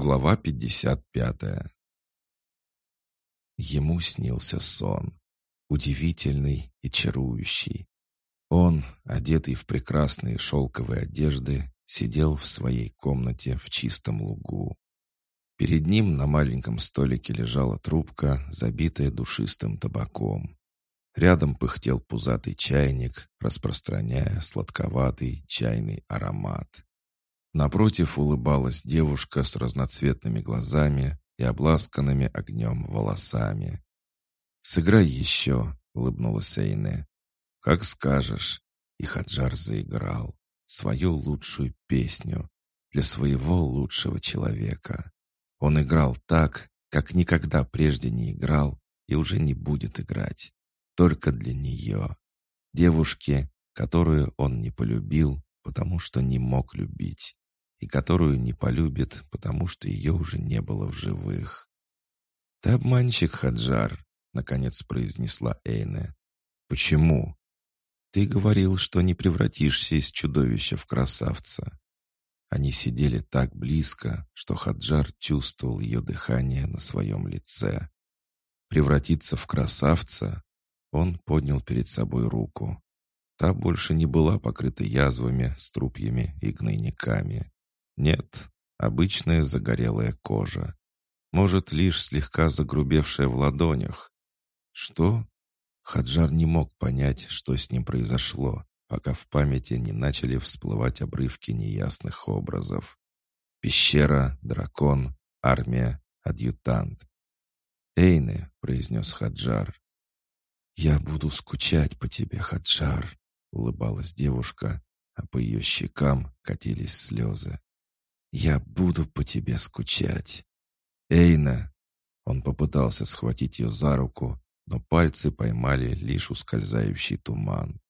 Глава 55 Ему снился сон, удивительный и чарующий. Он, одетый в прекрасные шелковые одежды, сидел в своей комнате в чистом лугу. Перед ним на маленьком столике лежала трубка, забитая душистым табаком. Рядом пыхтел пузатый чайник, распространяя сладковатый чайный аромат. Напротив улыбалась девушка с разноцветными глазами и обласканными огнем волосами. «Сыграй еще», — улыбнулась Эйне. «Как скажешь». И Хаджар заиграл свою лучшую песню для своего лучшего человека. Он играл так, как никогда прежде не играл и уже не будет играть. Только для нее. Девушки, которую он не полюбил, потому что не мог любить и которую не полюбит, потому что ее уже не было в живых. «Ты обманщик, Хаджар», — наконец произнесла Эйне. «Почему?» «Ты говорил, что не превратишься из чудовища в красавца». Они сидели так близко, что Хаджар чувствовал ее дыхание на своем лице. «Превратиться в красавца?» Он поднял перед собой руку. Та больше не была покрыта язвами, струпьями и гнойниками. Нет, обычная загорелая кожа. Может, лишь слегка загрубевшая в ладонях. Что? Хаджар не мог понять, что с ним произошло, пока в памяти не начали всплывать обрывки неясных образов. Пещера, дракон, армия, адъютант. «Эйне», — произнес Хаджар. «Я буду скучать по тебе, Хаджар», — улыбалась девушка, а по ее щекам катились слезы. Я буду по тебе скучать. Эйна!» Он попытался схватить ее за руку, но пальцы поймали лишь ускользающий туман.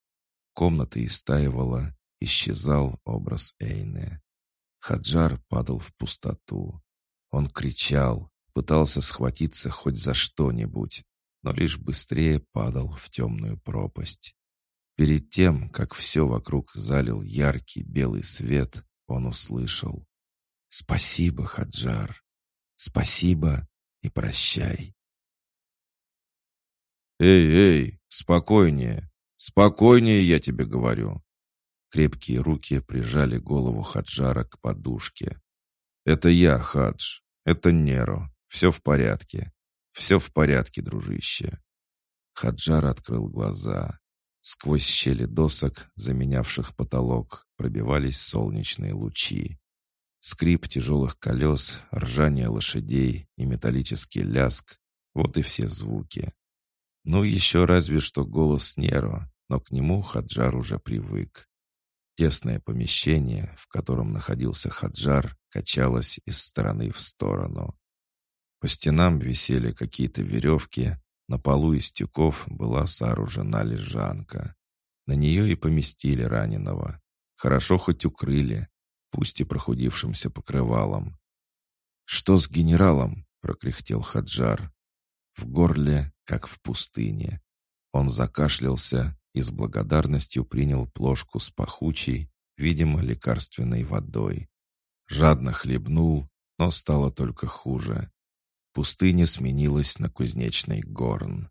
Комната истаивала, исчезал образ Эйны. Хаджар падал в пустоту. Он кричал, пытался схватиться хоть за что-нибудь, но лишь быстрее падал в темную пропасть. Перед тем, как все вокруг залил яркий белый свет, он услышал. Спасибо, Хаджар. Спасибо и прощай. «Эй, эй, спокойнее! Спокойнее, я тебе говорю!» Крепкие руки прижали голову Хаджара к подушке. «Это я, Хадж. Это Неро. Все в порядке. Все в порядке, дружище». Хаджар открыл глаза. Сквозь щели досок, заменявших потолок, пробивались солнечные лучи. Скрип тяжелых колес, ржание лошадей и металлический ляск — вот и все звуки. Ну, еще разве что голос Неро, но к нему Хаджар уже привык. Тесное помещение, в котором находился Хаджар, качалось из стороны в сторону. По стенам висели какие-то веревки, на полу из тюков была сооружена лежанка. На нее и поместили раненого. Хорошо хоть укрыли, пусть и прохудившимся покрывалом. «Что с генералом?» — прокряхтел Хаджар. В горле, как в пустыне. Он закашлялся и с благодарностью принял плошку с пахучей, видимо, лекарственной водой. Жадно хлебнул, но стало только хуже. Пустыня сменилась на кузнечный горн.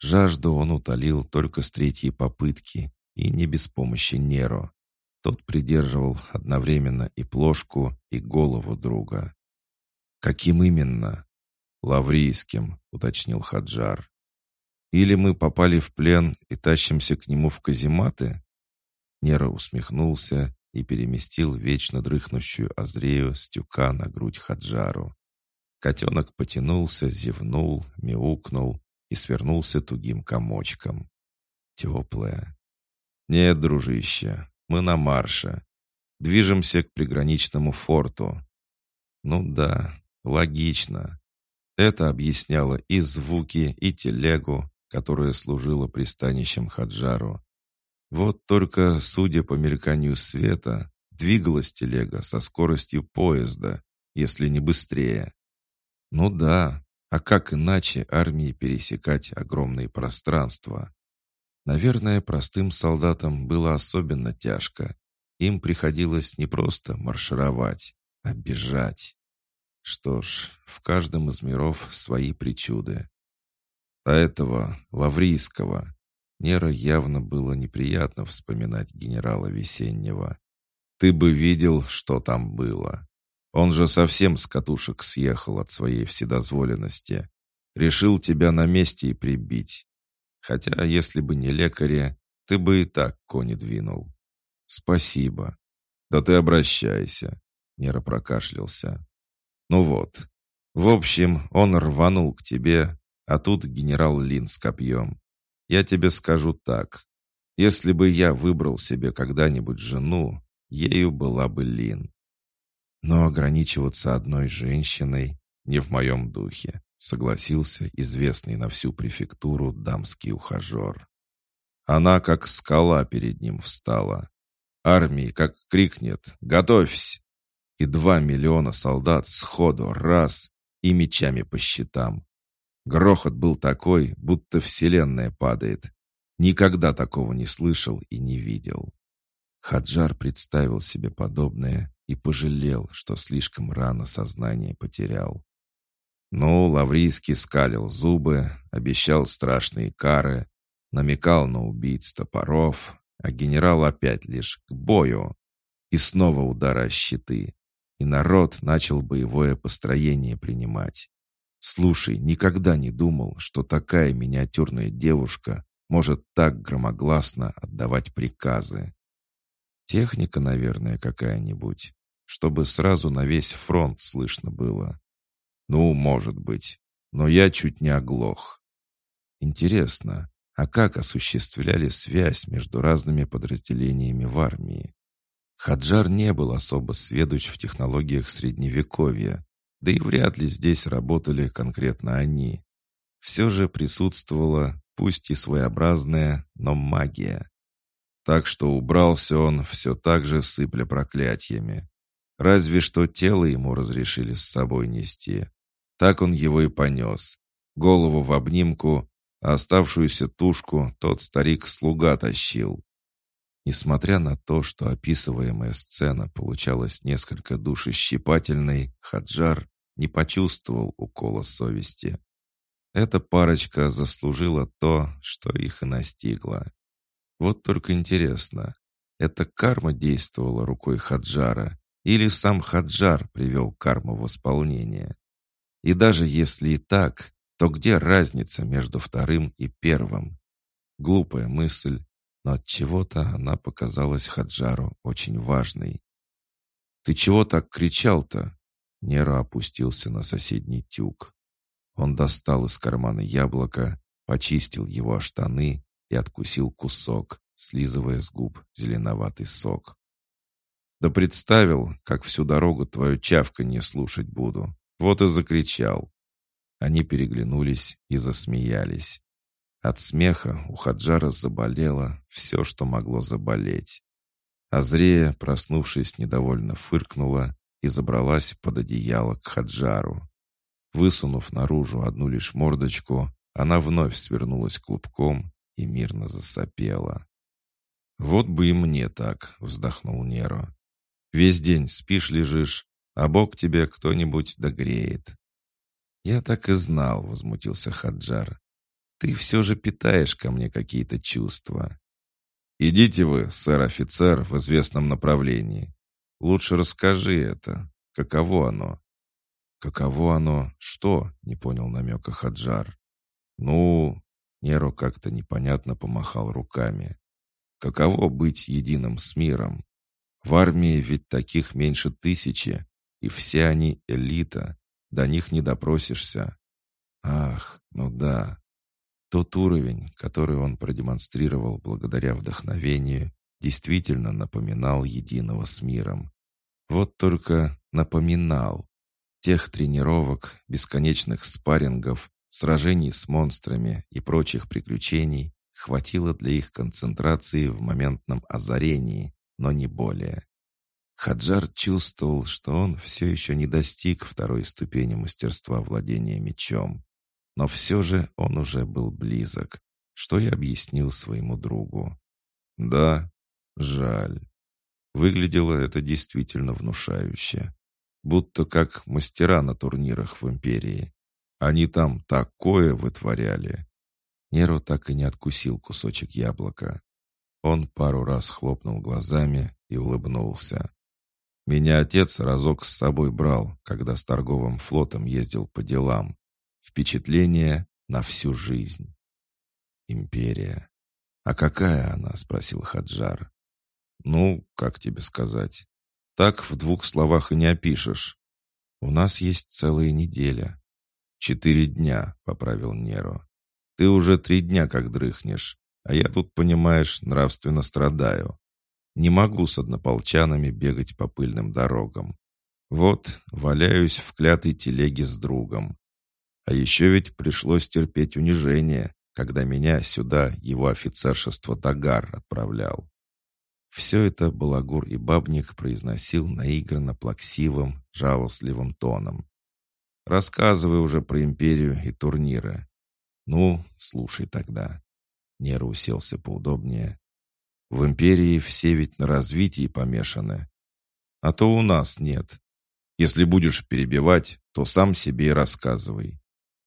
Жажду он утолил только с третьей попытки и не без помощи Неро. Тот придерживал одновременно и плошку, и голову друга. «Каким именно?» «Лаврийским», — уточнил Хаджар. «Или мы попали в плен и тащимся к нему в казематы?» Нера усмехнулся и переместил вечно дрыхнущую Азрею с на грудь Хаджару. Котенок потянулся, зевнул, мяукнул и свернулся тугим комочком. Теплое. «Нет, дружище, мы на марше. Движемся к приграничному форту. Ну да, логично. Это объясняло и звуки, и телегу, которая служила пристанищем Хаджару. Вот только, судя по мельканию света, двигалась телега со скоростью поезда, если не быстрее. Ну да, а как иначе армии пересекать огромные пространства? Наверное, простым солдатам было особенно тяжко. Им приходилось не просто маршировать, а бежать. Что ж, в каждом из миров свои причуды. А этого, Лаврийского, Нера явно было неприятно вспоминать генерала Весеннего. Ты бы видел, что там было. Он же совсем с катушек съехал от своей вседозволенности. Решил тебя на месте и прибить. Хотя, если бы не лекари, ты бы и так кони двинул. Спасибо. Да ты обращайся. Нера прокашлялся. Ну вот. В общем, он рванул к тебе, а тут генерал Лин с копьем. Я тебе скажу так. Если бы я выбрал себе когда-нибудь жену, ею была бы Лин. Но ограничиваться одной женщиной не в моем духе, согласился известный на всю префектуру дамский ухажер. Она как скала перед ним встала. Армии как крикнет «Готовься!» И два миллиона солдат сходу раз и мечами по щитам. Грохот был такой, будто вселенная падает. Никогда такого не слышал и не видел. Хаджар представил себе подобное и пожалел, что слишком рано сознание потерял. Ну, Лаврийский скалил зубы, обещал страшные кары, намекал на убийц топоров, а генерал опять лишь к бою. И снова удара щиты. И народ начал боевое построение принимать. Слушай, никогда не думал, что такая миниатюрная девушка может так громогласно отдавать приказы. Техника, наверное, какая-нибудь, чтобы сразу на весь фронт слышно было. Ну, может быть, но я чуть не оглох. Интересно, а как осуществляли связь между разными подразделениями в армии? Хаджар не был особо сведущ в технологиях Средневековья, да и вряд ли здесь работали конкретно они. Все же присутствовала, пусть и своеобразная, но магия. Так что убрался он все так же, сыпля проклятиями. Разве что тело ему разрешили с собой нести. Так он его и понес. Голову в обнимку, а оставшуюся тушку тот старик-слуга тащил. Несмотря на то, что описываемая сцена получалась несколько душещипательной, Хаджар не почувствовал укола совести. Эта парочка заслужила то, что их и настигло. Вот только интересно, эта карма действовала рукой Хаджара, или сам Хаджар привел карму в исполнение? И даже если и так, то где разница между вторым и первым? Глупая мысль, но от чего-то она показалась Хаджару очень важной. «Ты чего так кричал-то?» Нера опустился на соседний тюк. Он достал из кармана яблоко, почистил его штаны и откусил кусок, слизывая с губ зеленоватый сок. «Да представил, как всю дорогу твою чавканье слушать буду. Вот и закричал». Они переглянулись и засмеялись. От смеха у Хаджара заболело все, что могло заболеть. Азрея, проснувшись, недовольно фыркнула и забралась под одеяло к Хаджару. Высунув наружу одну лишь мордочку, она вновь свернулась клубком и мирно засопела. «Вот бы и мне так», — вздохнул Неро. «Весь день спишь, лежишь, а бог тебе кто-нибудь догреет». «Я так и знал», — возмутился Хаджар. Ты все же питаешь ко мне какие-то чувства. Идите вы, сэр-офицер, в известном направлении. Лучше расскажи это. Каково оно? Каково оно? Что? Не понял намека Хаджар. Ну, Неро как-то непонятно помахал руками. Каково быть единым с миром? В армии ведь таких меньше тысячи, и все они элита. До них не допросишься. Ах, ну да, тот уровень, который он продемонстрировал благодаря вдохновению, действительно напоминал единого с миром. Вот только напоминал. Тех тренировок, бесконечных спаррингов, сражений с монстрами и прочих приключений хватило для их концентрации в моментном озарении, но не более. Хаджар чувствовал, что он все еще не достиг второй ступени мастерства владения мечом. Но все же он уже был близок, что я объяснил своему другу. Да, жаль. Выглядело это действительно внушающе. будто как мастера на турнирах в Империи. Они там такое вытворяли. Неро так и не откусил кусочек яблока. Он пару раз хлопнул глазами и улыбнулся. Меня отец разок с собой брал, когда с торговым флотом ездил по делам. Впечатление на всю жизнь. Империя. «А какая она?» — спросил Хаджар. «Ну, как тебе сказать? Так в двух словах и не опишешь. У нас есть целая неделя». «Четыре дня», — поправил Неро. «Ты уже три дня как дрыхнешь, а я тут, понимаешь, нравственно страдаю. Не могу с однополчанами бегать по пыльным дорогам. Вот, валяюсь в клятой телеге с другом. А еще ведь пришлось терпеть унижение, когда меня сюда его офицершество Дагар отправлял. Все это Балагур и Бабник произносил наигранно плаксивым, жалостливым тоном. «Рассказывай уже про империю и турниры». «Ну, слушай тогда». Нера уселся поудобнее, в империи все ведь на развитии помешаны. А то у нас нет. Если будешь перебивать, то сам себе и рассказывай.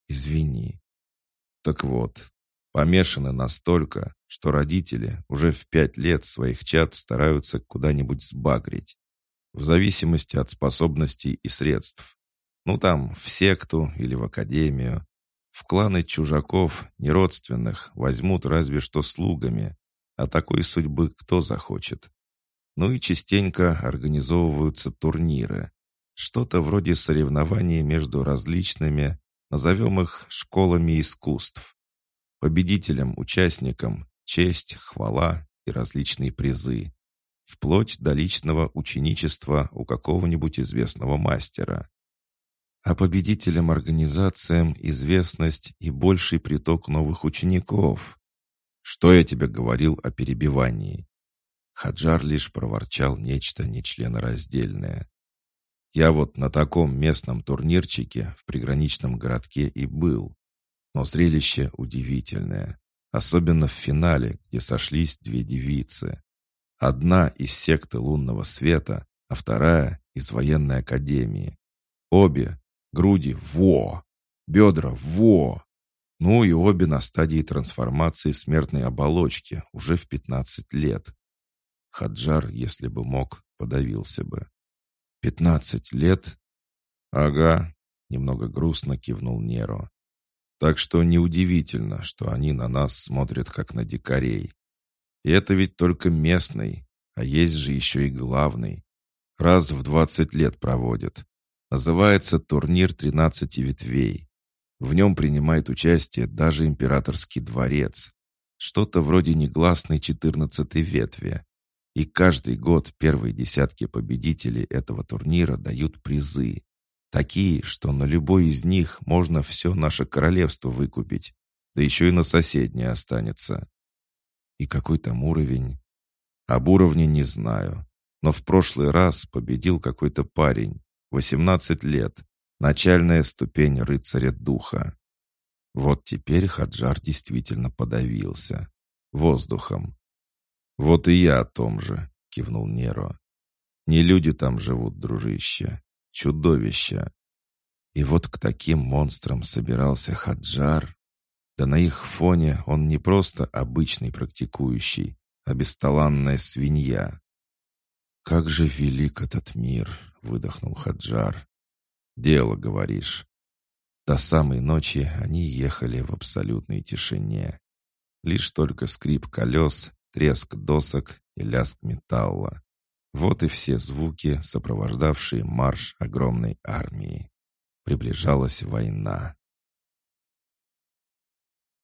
Извини. Так вот, помешаны настолько, что родители уже в пять лет своих чад стараются куда-нибудь сбагрить. В зависимости от способностей и средств. Ну там, в секту или в академию. В кланы чужаков, неродственных, возьмут разве что слугами, а такой судьбы кто захочет? Ну и частенько организовываются турниры. Что-то вроде соревнований между различными, назовем их школами искусств. Победителям-участникам честь, хвала и различные призы. Вплоть до личного ученичества у какого-нибудь известного мастера. А победителям организациям известность и больший приток новых учеников. Что я тебе говорил о перебивании?» Хаджар лишь проворчал нечто нечленораздельное. «Я вот на таком местном турнирчике в приграничном городке и был. Но зрелище удивительное, особенно в финале, где сошлись две девицы. Одна из секты лунного света, а вторая из военной академии. Обе груди во, бедра во, ну и обе на стадии трансформации смертной оболочки уже в 15 лет. Хаджар, если бы мог, подавился бы. «Пятнадцать лет?» «Ага», — немного грустно кивнул Неро. «Так что неудивительно, что они на нас смотрят как на дикарей. И это ведь только местный, а есть же еще и главный. Раз в двадцать лет проводят. Называется турнир тринадцати ветвей. В нем принимает участие даже императорский дворец. Что-то вроде негласной четырнадцатой ветви. И каждый год первые десятки победителей этого турнира дают призы. Такие, что на любой из них можно все наше королевство выкупить. Да еще и на соседнее останется. И какой там уровень? Об уровне не знаю. Но в прошлый раз победил какой-то парень. 18 лет. Начальная ступень рыцаря духа. Вот теперь Хаджар действительно подавился. Воздухом. «Вот и я о том же», — кивнул Неро. «Не люди там живут, дружище. Чудовища». И вот к таким монстрам собирался Хаджар. Да на их фоне он не просто обычный практикующий, а бесталанная свинья. «Как же велик этот мир!» — выдохнул Хаджар. «Дело, говоришь». До самой ночи они ехали в абсолютной тишине. Лишь только скрип колес, треск досок и лязг металла. Вот и все звуки, сопровождавшие марш огромной армии. Приближалась война.